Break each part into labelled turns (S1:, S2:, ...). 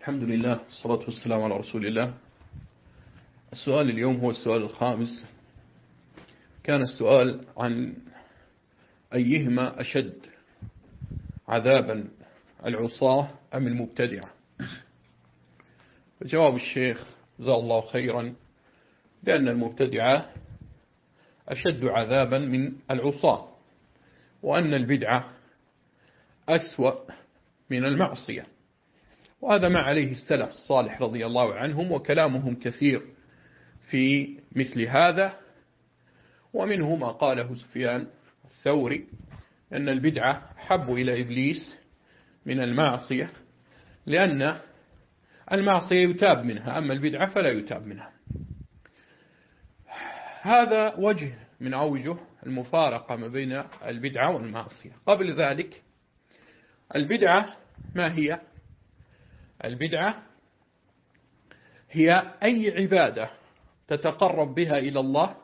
S1: الحمد لله والصلاة والسلام على رسول الله. السؤال اليوم هو السؤال الخامس. كان السؤال عن أيهما أشد عذابا العصاة أم المبتدعة؟ فجواب الشيخ جزاه الله خيرا بأن المبتدعة أشد عذابا من العصاة وأن البدعة أسوأ من المعصية. وهذا ما عليه السلف الصالح رضي الله عنهم وكلامهم كثير في مثل هذا. ومنه ما قاله سفيان الثوري أن البدعة حب إلى إبليس من المعصية لأن المعصية يتاب منها أما البدعة فلا يتاب منها. هذا وجه من أوجه المفارقة ما بين البدعة والمعصية. قبل ذلك البدعة ما هي؟ البدعة هي أي عبادة تتقرب بها إلى الله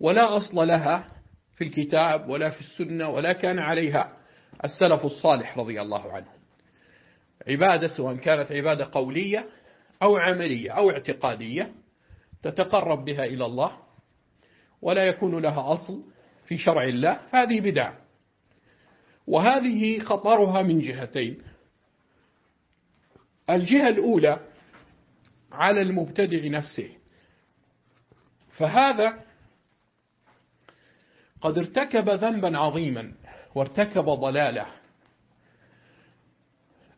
S1: ولا أصل لها في الكتاب ولا في السنة ولا كان عليها السلف الصالح رضي الله عنهم عبادة سواء كانت عبادة قولية أو عملية أو اعتقادية تتقرب بها إلى الله ولا يكون لها أصل في شرع الله فهذه بدعة. وهذه خطرها من جهتين. الجهة الأولى على المبتدع نفسه. فهذا قد ارتكب ذنبا عظيما وارتكب ضلاله.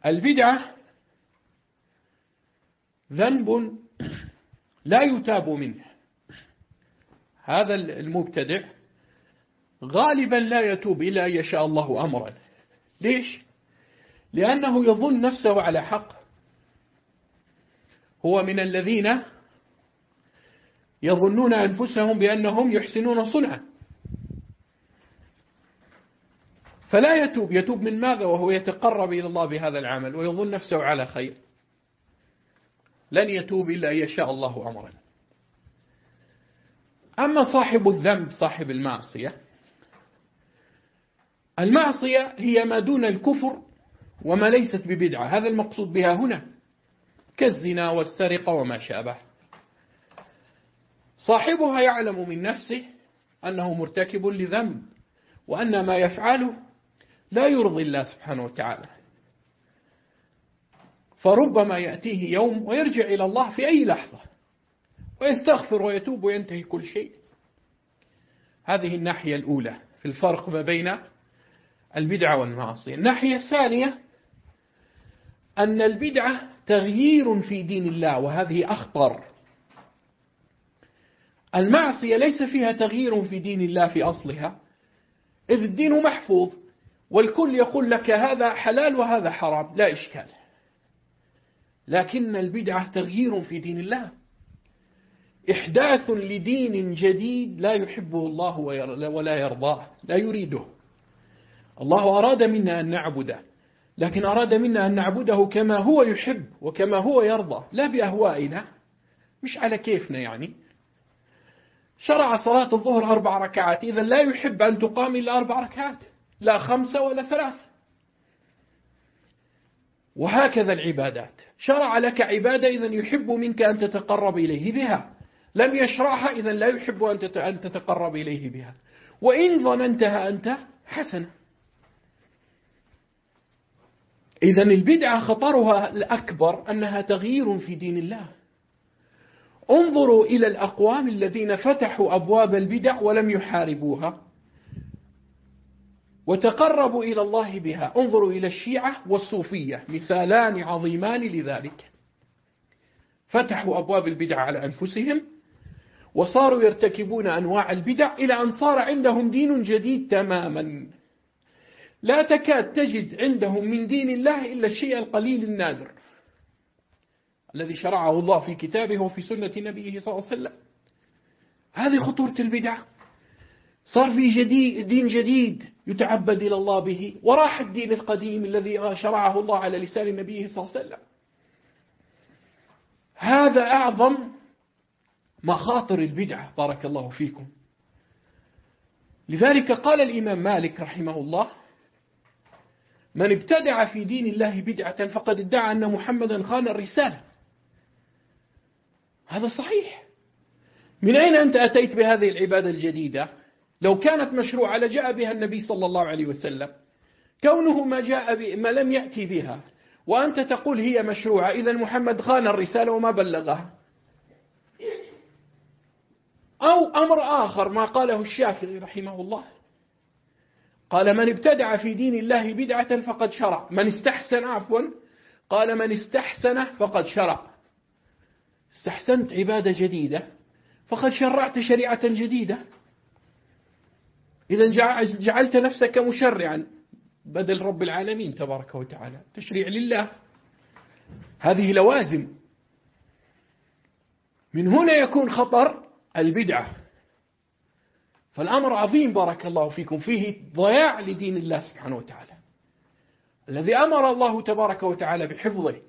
S1: البدعة ذنب لا يتاب منه. هذا المبتدع غالبا لا يتوب إلا أن يشاء الله أمرا. ليش؟ لأنه يظن نفسه على حق. هو من الذين يظنون أنفسهم بأنهم يحسنون صنعا. فلا يتوب. يتوب من ماذا؟ وهو يتقرب إلى الله بهذا العمل ويظن نفسه على خير. لن يتوب إلا أن يشاء الله أمرا. أما صاحب الذنب صاحب المعصية المعصية هي ما دون الكفر وما ليست ببدعة. هذا المقصود بها هنا. كالزنا والسرقة وما شابه. صاحبها يعلم من نفسه أنه مرتكب لذنب وأن ما يفعله لا يرضي الله سبحانه وتعالى. فربما يأتيه يوم ويرجع إلى الله في أي لحظة ويستغفر ويتوب وينتهي كل شيء. هذه الناحية الأولى في الفرق ما بين البدعة والمعصية. الناحية الثانية أن البدعة تغيير في دين الله وهذه أخطر. المعصية ليس فيها تغيير في دين الله في أصلها إذ الدين محفوظ والكل يقول لك هذا حلال وهذا حرام لا إشكال. لكن البدعة تغيير في دين الله. إحداث لدين جديد لا يحبه الله ولا يرضاه لا يريده. الله أراد منا أن نعبده. لكن أراد منا أن نعبده كما هو يحب وكما هو يرضى لا بأهوائنا. مش على كيفنا يعني. شرع صلاة الظهر أربع ركعات. إذا لا يحب أن تقام إلا أربع ركعات لا خمسة ولا ثلاث. وهكذا العبادات. شرع لك عبادة إذا يحب منك أن تتقرب إليه بها. لم يشرعها إذا لا يحب أن تتقرب إليه بها. وإن ظننتها أنت حسنة. إذا البدعة خطرها الأكبر أنها تغيير في دين الله. انظروا إلى الأقوام الذين فتحوا أبواب البدع ولم يحاربوها وتقربوا إلى الله بها. انظروا إلى الشيعة والصوفية مثالان عظيمان لذلك. فتحوا أبواب البدع على أنفسهم وصاروا يرتكبون أنواع البدع إلى أن صار عندهم دين جديد تماما. لا تكاد تجد عندهم من دين الله إلا الشيء القليل النادر الذي شرعه الله في كتابه وفي سنة نبيه صلى الله عليه وسلم. هذه خطورة البدعة. صار في جديد دين جديد يتعبد إلى الله به. وراح الدين القديم الذي شرعه الله على لسان نبيه صلى الله عليه وسلم. هذا أعظم مخاطر البدعة. بارك الله فيكم. لذلك قال الإمام مالك رحمه الله من ابتدع في دين الله بدعة فقد ادعى أن محمدا خان الرسالة. هذا صحيح. من أين أنت أتيت بهذه العبادة الجديدة؟ لو كانت مشروعة لجاء بها النبي صلى الله عليه وسلم. كونه ما جاء ما لم يأتي بها. وأنت تقول هي مشروعة. إذا محمد خان الرسالة وما بلغها. أو أمر آخر ما قاله الشافعي رحمه الله. قال من ابتدع في دين الله بدعة فقد شرع. من استحسن عفوا قال من استحسن فقد شرع. استحسنت عبادة جديدة فقد شرعت شريعة جديدة. إذا جعلت نفسك مشرعا. بدل رب العالمين تبارك وتعالى. تشريع لله. هذه لوازم. من هنا يكون خطر البدعة. فالأمر عظيم بارك الله فيكم. فيه ضياع لدين الله سبحانه وتعالى. الذي أمر الله تبارك وتعالى بحفظه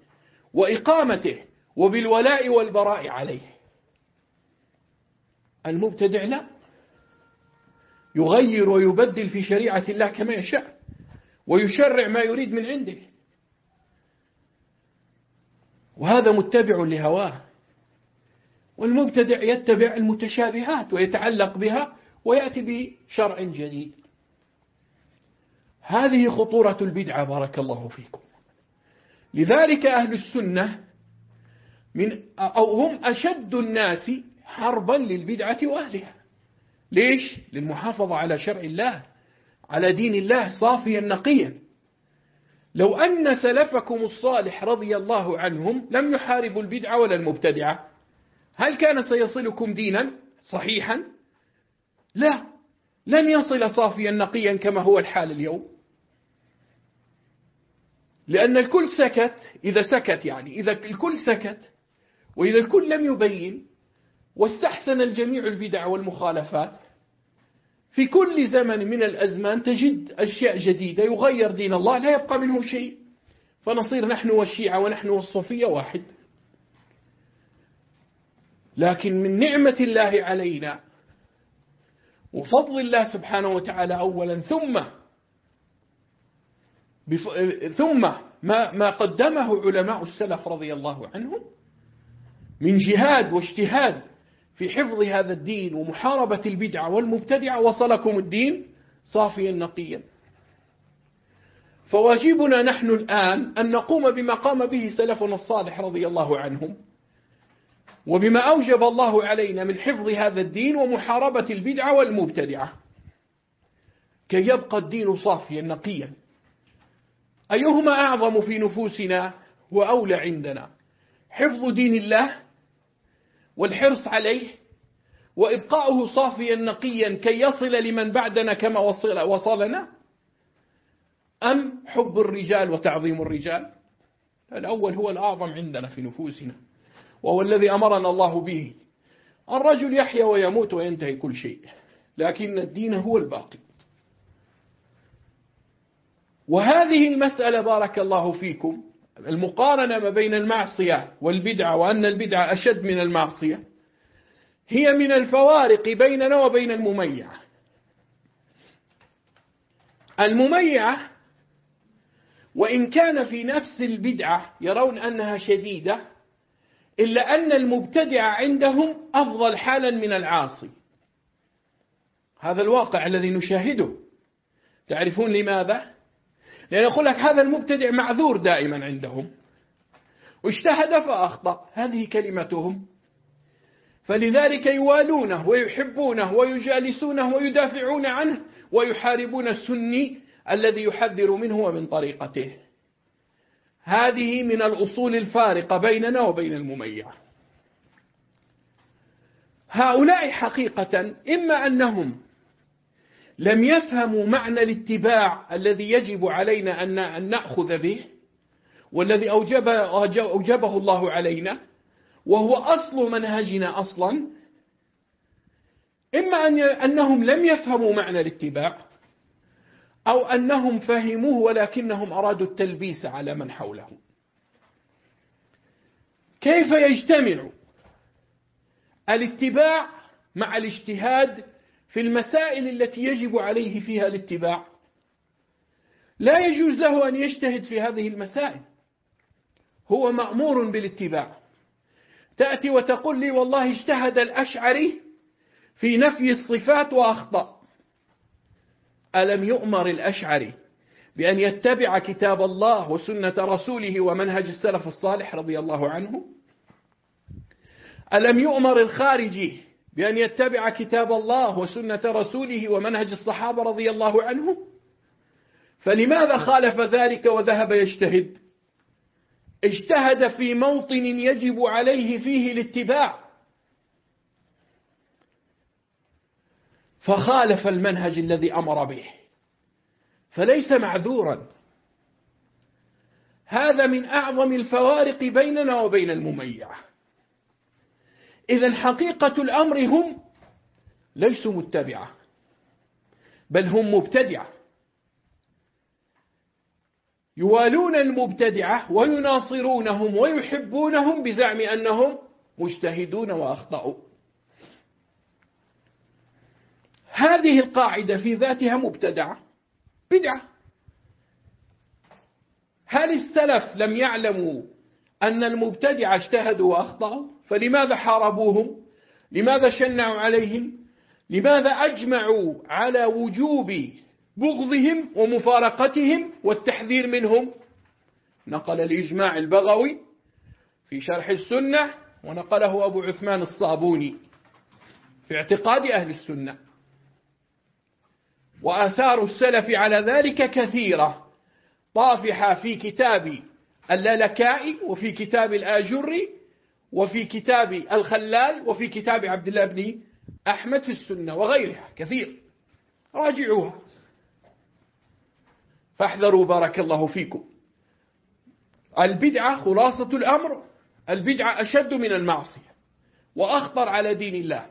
S1: وإقامته وبالولاء والبراء عليه. المبتدع لا. يغير ويبدل في شريعة الله كما يشاء ويشرع ما يريد من عنده. وهذا متبع لهواه. والمبتدع يتبع المتشابهات ويتعلق بها ويأتي بشرع جديد. هذه خطورة البدعة بارك الله فيكم. لذلك أهل السنة من أو هم أشد الناس حربا للبدعة وأهلها. ليش؟ للمحافظة على شرع الله على دين الله صافيا نقيا. لو أن سلفكم الصالح رضي الله عنهم لم يحاربوا البدعة ولا المبتدعة هل كان سيصلكم دينا صحيحا؟ لا. لن يصل صافيا نقيا كما هو الحال اليوم. لأن الكل سكت. إذا سكت يعني إذا الكل سكت وإذا الكل لم يبين واستحسن الجميع البدع والمخالفات في كل زمن من الأزمان تجد أشياء جديدة يغير دين الله لا يبقى منه شيء. فنصير نحن والشيعة ونحن والصوفية واحد. لكن من نعمة الله علينا وفضل الله سبحانه وتعالى أولا ثم ثم ما, ما قدمه علماء السلف رضي الله عنهم من جهاد واجتهاد في حفظ هذا الدين ومحاربة البدعة والمبتدعة وصلكم الدين صافيا نقيا. فواجبنا نحن الآن أن نقوم بما قام به سلفنا الصالح رضي الله عنهم. وبما أوجب الله علينا من حفظ هذا الدين ومحاربة البدعة والمبتدعة. كي يبقى الدين صافيا نقيا. أيهما أعظم في نفوسنا وأولى عندنا؟ حفظ دين الله والحرص عليه وإبقاؤه صافيا نقيا. كي يصل لمن بعدنا كما وصل وصلنا؟ أم حب الرجال وتعظيم الرجال؟ الأول هو الأعظم عندنا في نفوسنا. وهو الذي أمرنا الله به. الرجل يحيا ويموت وينتهي كل شيء لكن الدين هو الباقي. وهذه المسألة بارك الله فيكم المقارنة ما بين المعصية والبدعة وأن البدعة أشد من المعصية هي من الفوارق بيننا وبين المميعة المميعة وإن كان في نفس البدعة يرون أنها شديدة إلا أن المبتدع عندهم أفضل حالا من العاصي. هذا الواقع الذي نشاهده. تعرفون لماذا؟ لأن يقول لك هذا المبتدع معذور دائما عندهم. واجتهد فأخطأ. هذه كلمتهم. فلذلك يوالونه ويحبونه ويجالسونه ويدافعون عنه ويحاربون السني الذي يحذر منه ومن طريقته. هذه من الأصول الفارقة بيننا وبين المميع. هؤلاء حقيقة إما أنهم لم يفهموا معنى الاتباع الذي يجب علينا أن نأخذ به والذي أوجب أوجبه الله علينا وهو أصل منهجنا أصلا إما أنهم لم يفهموا معنى الاتباع أو أنهم فهموه ولكنهم أرادوا التلبيس على من حولهم. كيف يجتمع الاتباع مع الاجتهاد في المسائل التي يجب عليه فيها الاتباع؟ لا يجوز له أن يجتهد في هذه المسائل. هو مأمور بالاتباع. تأتي وتقول لي والله اجتهد الأشعري في نفي الصفات وأخطأ. ألم يؤمر الأشعري بأن يتبع كتاب الله وسنة رسوله ومنهج السلف الصالح رضي الله عنه؟ ألم يؤمر الخارجي بأن يتبع كتاب الله وسنة رسوله ومنهج الصحابة رضي الله عنهم فلماذا خالف ذلك وذهب يجتهد؟ اجتهد في موطن يجب عليه فيه الاتباع. فخالف المنهج الذي أمر به. فليس معذورا. هذا من أعظم الفوارق بيننا وبين المميعة إذا حقيقة الأمر هم ليسوا متبعة بل هم مبتدعة. يوالون المبتدعة ويناصرونهم ويحبونهم بزعم أنهم مجتهدون وأخطأوا. هذه القاعدة في ذاتها مبتدعة بدعة. هل السلف لم يعلموا أن المبتدع اجتهدوا وأخطأوا؟ فلماذا حاربوهم؟ لماذا شنعوا عليهم؟ لماذا أجمعوا على وجوب بغضهم ومفارقتهم والتحذير منهم؟ نقل الإجماع البغوي في شرح السنة ونقله أبو عثمان الصابوني في اعتقاد أهل السنة. وآثار السلف على ذلك كثيرة. طافحة في كتاب اللالكائي وفي كتاب الآجري وفي كتاب الخلال وفي كتاب عبد الله بن أحمد في السنة وغيرها. كثير. راجعوها. فاحذروا بارك الله فيكم. البدعة خلاصة الأمر. البدعة أشد من المعصية. وأخطر على دين الله.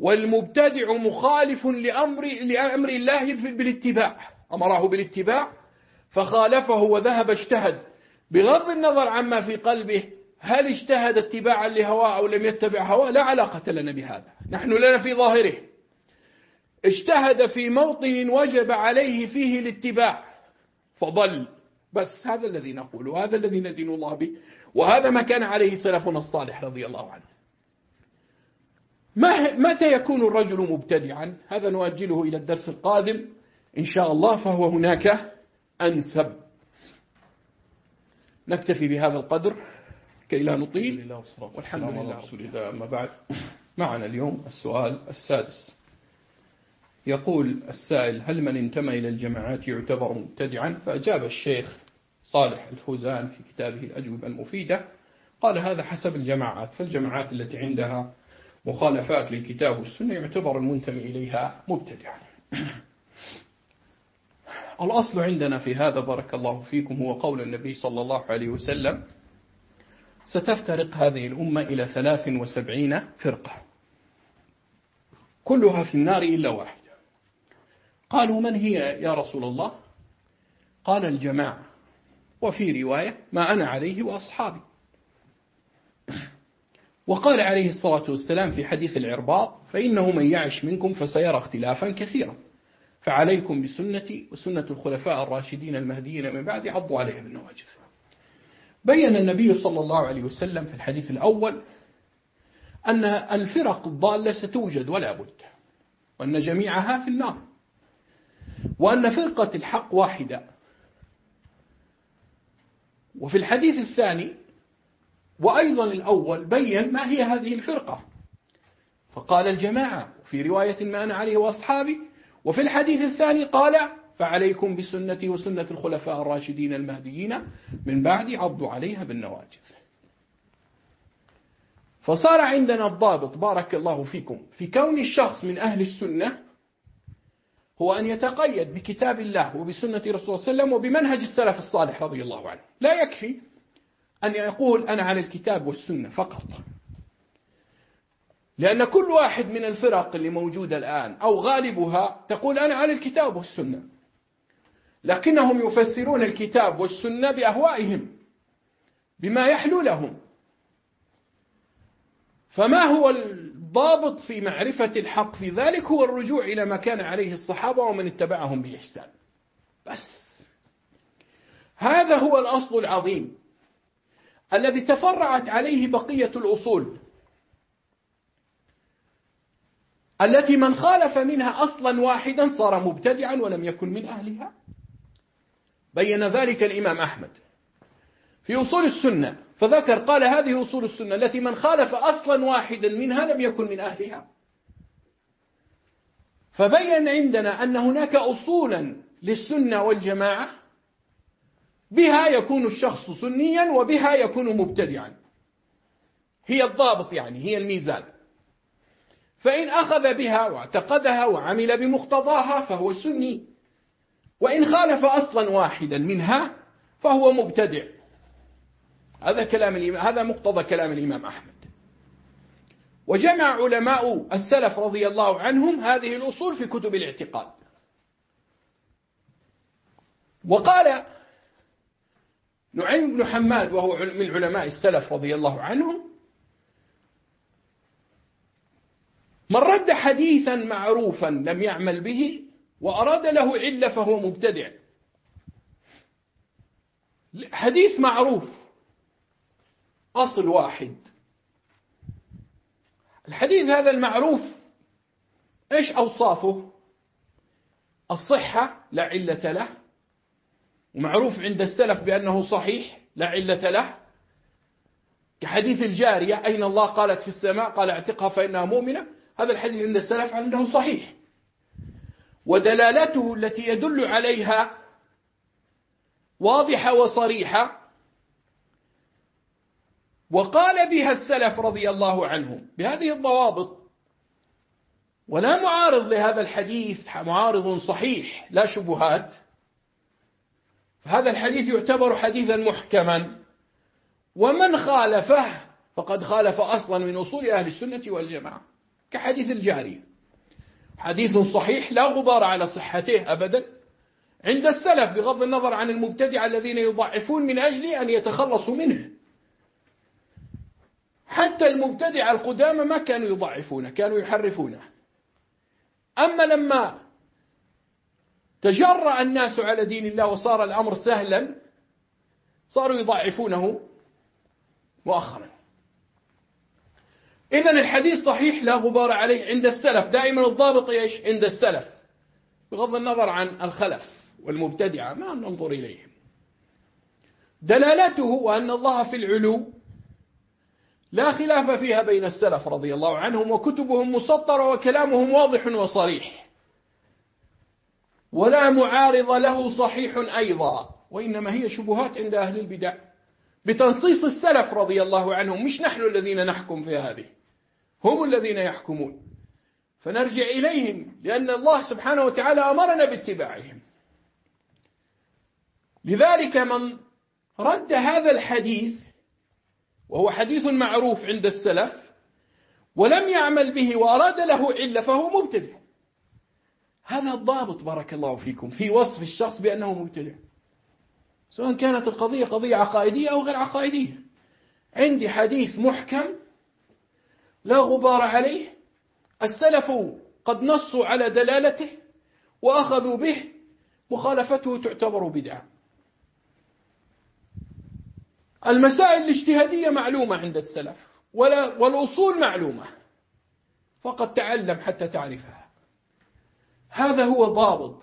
S1: والمبتدع مخالف لأمر, لأمر الله بالاتباع. أمره بالاتباع فخالفه وذهب اجتهد. بغض النظر عما في قلبه هل اجتهد اتباعا لهواه أو لم يتبع هواه؟ لا علاقة لنا بهذا. نحن لنا في ظاهره. اجتهد في موطن وجب عليه فيه الاتباع فضل. بس هذا الذي نقول وهذا الذي ندين الله به وهذا ما كان عليه سلفنا الصالح رضي الله عنه. متى يكون الرجل مبتدعا؟ هذا نؤجله إلى الدرس القادم إن شاء الله فهو هناك أنسب. نكتفي بهذا القدر كي لا نطيل. والحمد لله رسول الله. أما بعد معنا اليوم السؤال السادس. يقول السائل هل من انتمى إلى الجماعات يعتبر مبتدعا؟ فأجاب الشيخ صالح الفوزان في كتابه الأجوبة المفيدة. قال هذا حسب الجماعات فالجماعات التي عندها مخالفات للكتاب والسنة يعتبر المنتمي إليها مبتدعا الأصل عندنا في هذا بارك الله فيكم هو قول النبي صلى الله عليه وسلم ستفترق هذه الأمة إلى ثلاث وسبعين فرقة. كلها في النار إلا واحدة. قالوا من هي يا رسول الله؟ قال الجماعة وفي رواية ما أنا عليه وأصحابي. وقال عليه الصلاة والسلام في حديث العرباط فإنه من يعش منكم فسيرى اختلافا كثيرا. فعليكم بسنتي وسنة الخلفاء الراشدين المهديين من بعد عضوا عليها بالنواجذ بين النبي صلى الله عليه وسلم في الحديث الأول أن الفرق الضالة ستوجد ولا بد وأن جميعها في النار وأن فرقة الحق واحدة. وفي الحديث الثاني وأيضا الأول بين ما هي هذه الفرقة. فقال الجماعة في رواية ما أنا عليه وأصحابي وفي الحديث الثاني قال فعليكم بسنتي وسنة الخلفاء الراشدين المهديين من بعد عضوا عليها بالنواجذ. فصار عندنا الضابط بارك الله فيكم في كون الشخص من أهل السنة هو أن يتقيد بكتاب الله وبسنة رسول الله وسلم وبمنهج السلف الصالح رضي الله عنه. لا يكفي أن يقول أنا على الكتاب والسنة فقط. لأن كل واحد من الفرق اللي موجودة الآن أو غالبها تقول أنا على الكتاب والسنة. لكنهم يفسرون الكتاب والسنة بأهوائهم بما يحلو لهم. فما هو الضابط في معرفة الحق في ذلك؟ هو الرجوع إلى ما كان عليه الصحابة ومن اتبعهم بإحسان. بس. هذا هو الأصل العظيم. الذي تفرعت عليه بقية الأصول. التي من خالف منها أصلا واحدا صار مبتدعا ولم يكن من أهلها. بين ذلك الإمام أحمد. في أصول السنة فذكر قال هذه أصول السنة التي من خالف أصلا واحدا منها لم يكن من أهلها. فبين عندنا أن هناك أصولا للسنة والجماعة. بها يكون الشخص سنيا وبها يكون مبتدعا. هي الضابط يعني هي الميزان. فإن أخذ بها واعتقدها وعمل بمقتضاها فهو سني. وإن خالف أصلا واحدا منها فهو مبتدع. هذا كلام الإمام هذا مقتضى كلام الإمام أحمد. وجمع علماء السلف رضي الله عنهم هذه الأصول في كتب الاعتقاد. وقال نعيم بن حماد وهو من علماء السلف رضي الله عنهم. من رد حديثا معروفا لم يعمل به وأراد له علة فهو مبتدع. حديث معروف. أصل واحد. الحديث هذا المعروف إيش أوصافه؟ الصحة لا علة له. ومعروف عند السلف بأنه صحيح لا علة له. كحديث الجارية أين الله قالت في السماء؟ قال اعتقها فإنها مؤمنة. هذا الحديث عند السلف عنده صحيح. ودلالته التي يدل عليها واضحة وصريحة وقال بها السلف رضي الله عنهم بهذه الضوابط. ولا معارض لهذا الحديث معارض صحيح لا شبهات. فهذا الحديث يعتبر حديثا محكما. ومن خالفه فقد خالف أصلا من أصول أهل السنة والجماعة كحديث الجارية. حديث صحيح لا غبار على صحته أبدا. عند السلف بغض النظر عن المبتدع الذين يضعفون من أجل أن يتخلصوا منه. حتى المبتدع القدامى ما كانوا يضعفونه كانوا يحرفونه. أما لما تجرأ الناس على دين الله وصار الأمر سهلا صاروا يضعفونه مؤخرا. إذا الحديث صحيح لا غبار عليه عند السلف. دائما الضابط إيش؟ عند السلف. بغض النظر عن الخلف والمبتدعة ما ننظر إليهم. دلالته أن الله في العلو لا خلاف فيها بين السلف رضي الله عنهم وكتبهم مسطرة وكلامهم واضح وصريح. ولا معارض له صحيح أيضا وإنما هي شبهات عند أهل البدع. بتنصيص السلف رضي الله عنهم مش نحن الذين نحكم في هذه هم الذين يحكمون. فنرجع إليهم لأن الله سبحانه وتعالى أمرنا باتباعهم. لذلك من رد هذا الحديث وهو حديث معروف عند السلف ولم يعمل به وأراد له علة فهو مبتدع. هذا الضابط بارك الله فيكم في وصف الشخص بأنه مبتدع. سواء كانت القضية قضية عقائدية أو غير عقائدية. عندي حديث محكم لا غبار عليه. السلف قد نصوا على دلالته وأخذوا به مخالفته تعتبر بدعة. المسائل الاجتهادية معلومة عند السلف ولا والأصول معلومة. فقد تعلم حتى تعرفها. هذا هو ضابط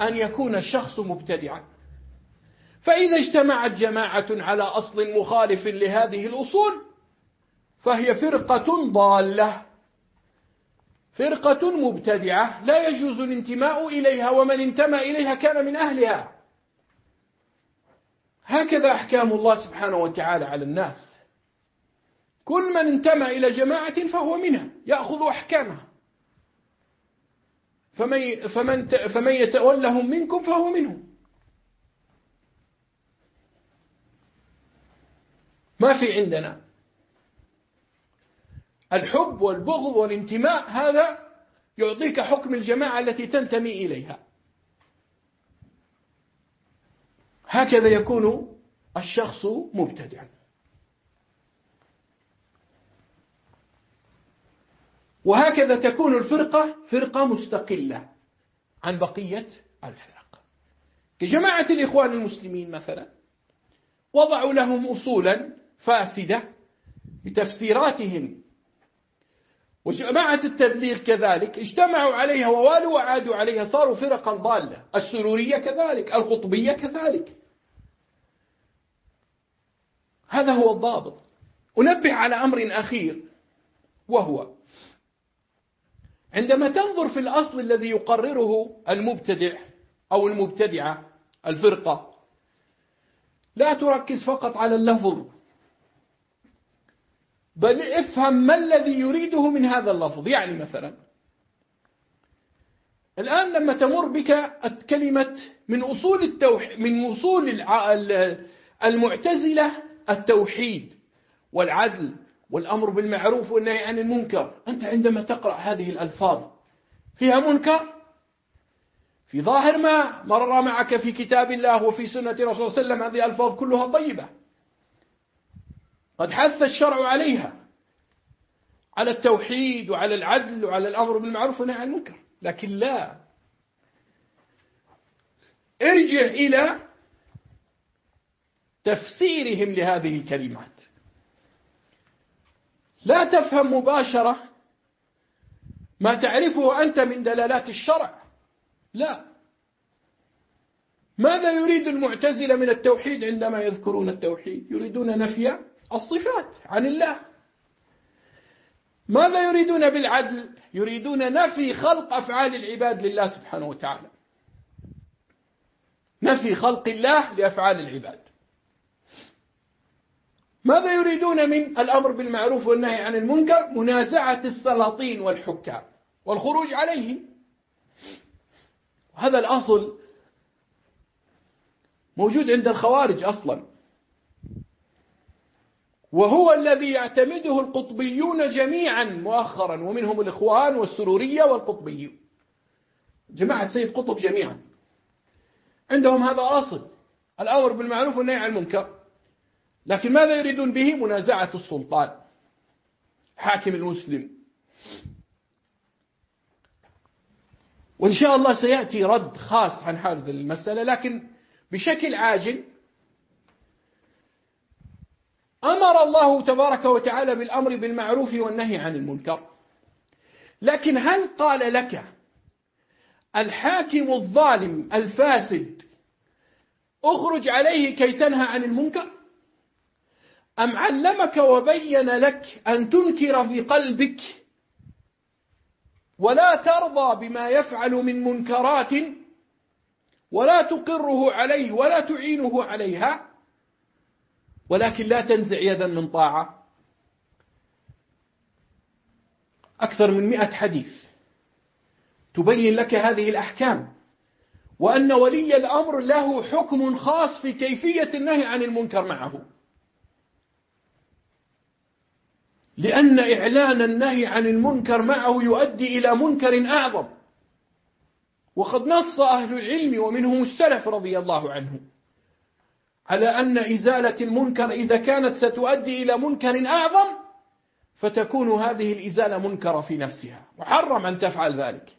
S1: أن يكون الشخص مبتدعا. فإذا اجتمعت جماعة على أصل مخالف لهذه الأصول فهي فرقة ضالة. فرقة مبتدعة لا يجوز الانتماء إليها ومن انتمى إليها كان من أهلها. هكذا أحكام الله سبحانه وتعالى على الناس. كل من انتمى إلى جماعة فهو منها يأخذ أحكامها. فمن, فمن, فمن يتولهم منكم فهو منهم. ما في عندنا. الحب والبغض والانتماء هذا يعطيك حكم الجماعة التي تنتمي إليها. هكذا يكون الشخص مبتدعا. وهكذا تكون الفرقة فرقة مستقلة عن بقية الفرق. كجماعة الإخوان المسلمين مثلا وضعوا لهم أصولا فاسدة بتفسيراتهم وجماعة التبليغ كذلك اجتمعوا عليها ووالوا وعادوا عليها صاروا فرقا ضالة. السرورية كذلك القطبية كذلك. هذا هو الضابط. أنبه على أمر أخير وهو عندما تنظر في الأصل الذي يقرره المبتدع أو المبتدعة الفرقة لا تركز فقط على اللفظ بل افهم ما الذي يريده من هذا اللفظ. يعني مثلا الآن لما تمر بك كلمة من أصول التوح من أصول المعتزلة التوحيد والعدل والأمر بالمعروف والنهي عن المنكر. أنت عندما تقرأ هذه الألفاظ فيها منكر؟ في ظاهر ما مر معك في كتاب الله وفي سنة رسول الله صلى الله عليه وسلم هذه الألفاظ كلها طيبة. قد حث الشرع عليها على التوحيد وعلى العدل وعلى الأمر بالمعروف والنهي عن المنكر. لكن لا. ارجع إلى تفسيرهم لهذه الكلمات. لا تفهم مباشرة ما تعرفه أنت من دلالات الشرع. لا. ماذا يريد المعتزلة من التوحيد عندما يذكرون التوحيد؟ يريدون نفي الصفات عن الله. ماذا يريدون بالعدل؟ يريدون نفي خلق أفعال العباد لله سبحانه وتعالى. نفي خلق الله لأفعال العباد. ماذا يريدون من الأمر بالمعروف والنهي عن المنكر؟ منازعة السلاطين والحكام والخروج عليهم. هذا الأصل موجود عند الخوارج أصلا. وهو الذي يعتمده القطبيون جميعا مؤخرا ومنهم الإخوان والسرورية والقطبيون. جماعة سيد قطب جميعا. عندهم هذا أصل الأمر بالمعروف والنهي عن المنكر. لكن ماذا يريدون به؟ منازعة السلطان. حاكم المسلم. وإن شاء الله سيأتي رد خاص عن هذه المسألة لكن بشكل عاجل أمر الله تبارك وتعالى بالأمر بالمعروف والنهي عن المنكر. لكن هل قال لك الحاكم الظالم الفاسد اخرج عليه كي تنهى عن المنكر؟ أم علمك وبين لك أن تنكر في قلبك ولا ترضى بما يفعل من منكرات ولا تقره عليه ولا تعينه عليها ولكن لا تنزع يدا من طاعة. أكثر من مئة حديث تبين لك هذه الأحكام وأن ولي الأمر له حكم خاص في كيفية النهي عن المنكر معه. لأن إعلان النهي عن المنكر معه يؤدي إلى منكر أعظم. وقد نص أهل العلم ومنهم السلف رضي الله عنهم على أن إزالة المنكر إذا كانت ستؤدي إلى منكر أعظم فتكون هذه الإزالة منكرة في نفسها. محرم أن تفعل ذلك.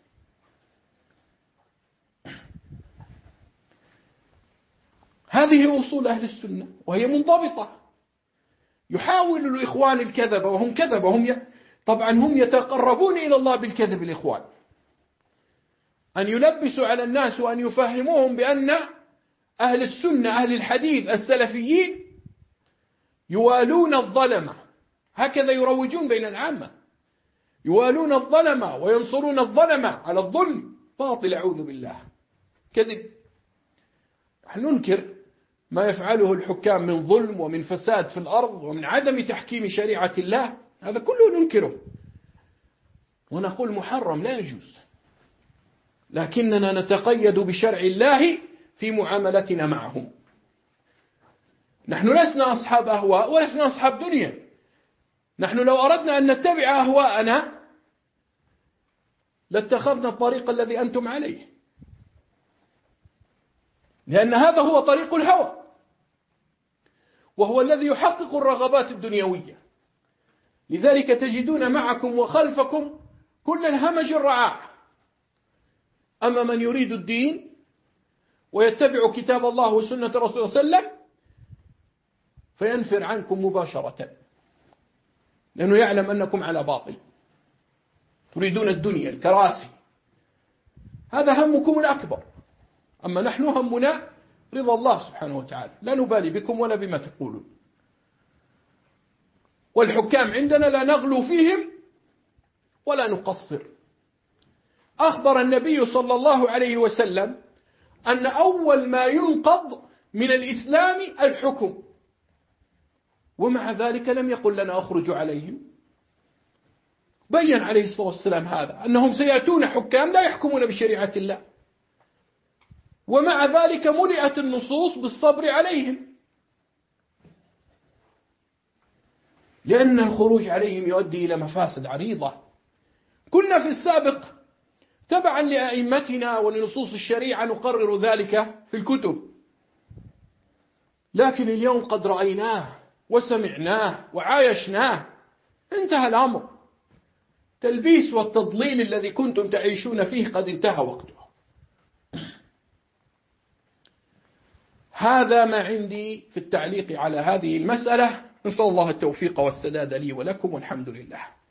S1: هذه أصول أهل السنة وهي منضبطة. يحاول الإخوان الكذب وهم كذب وهم ي... طبعا هم يتقربون إلى الله بالكذب الإخوان. أن يلبسوا على الناس وأن يفهموهم بأن أهل السنة أهل الحديث السلفيين يوالون الظلمة هكذا يروجون بين العامة. يوالون الظلمة وينصرون الظلمة على الظلم. باطل أعوذ بالله. كذب. نحن ننكر ما يفعله الحكام من ظلم ومن فساد في الأرض ومن عدم تحكيم شريعة الله هذا كله ننكره. ونقول محرم لا يجوز. لكننا نتقيد بشرع الله في معاملتنا معهم. نحن لسنا أصحاب أهواء ولسنا أصحاب دنيا. نحن لو أردنا أن نتبع أهواءنا لاتخذنا الطريق الذي أنتم عليه. لأن هذا هو طريق الهوى. وهو الذي يحقق الرغبات الدنيوية. لذلك تجدون معكم وخلفكم كل الهمج الرعاع. أما من يريد الدين ويتبع كتاب الله وسنة رسول الله صلى الله عليه وسلم فينفر عنكم مباشرة. لأنه يعلم أنكم على باطل. تريدون الدنيا الكراسي. هذا همكم الأكبر. أما نحن همنا رضا الله سبحانه وتعالى. لا نبالي بكم ولا بما تقولون. والحكام عندنا لا نغلو فيهم ولا نقصر. أخبر النبي صلى الله عليه وسلم أن أول ما ينقض من الإسلام الحكم. ومع ذلك لم يقل لنا أخرج عليهم. بين عليه الصلاة والسلام هذا أنهم سيأتون حكام لا يحكمون بشريعة الله. ومع ذلك ملئت النصوص بالصبر عليهم. لأن الخروج عليهم يؤدي إلى مفاسد عريضة. كنا في السابق تبعا لأئمتنا ولنصوص الشريعة نقرر ذلك في الكتب. لكن اليوم قد رأيناه وسمعناه وعايشناه. انتهى الأمر. تلبيس والتضليل الذي كنتم تعيشون فيه قد انتهى وقته. هذا ما عندي في التعليق على هذه المسألة. نسأل الله التوفيق والسداد لي ولكم والحمد لله.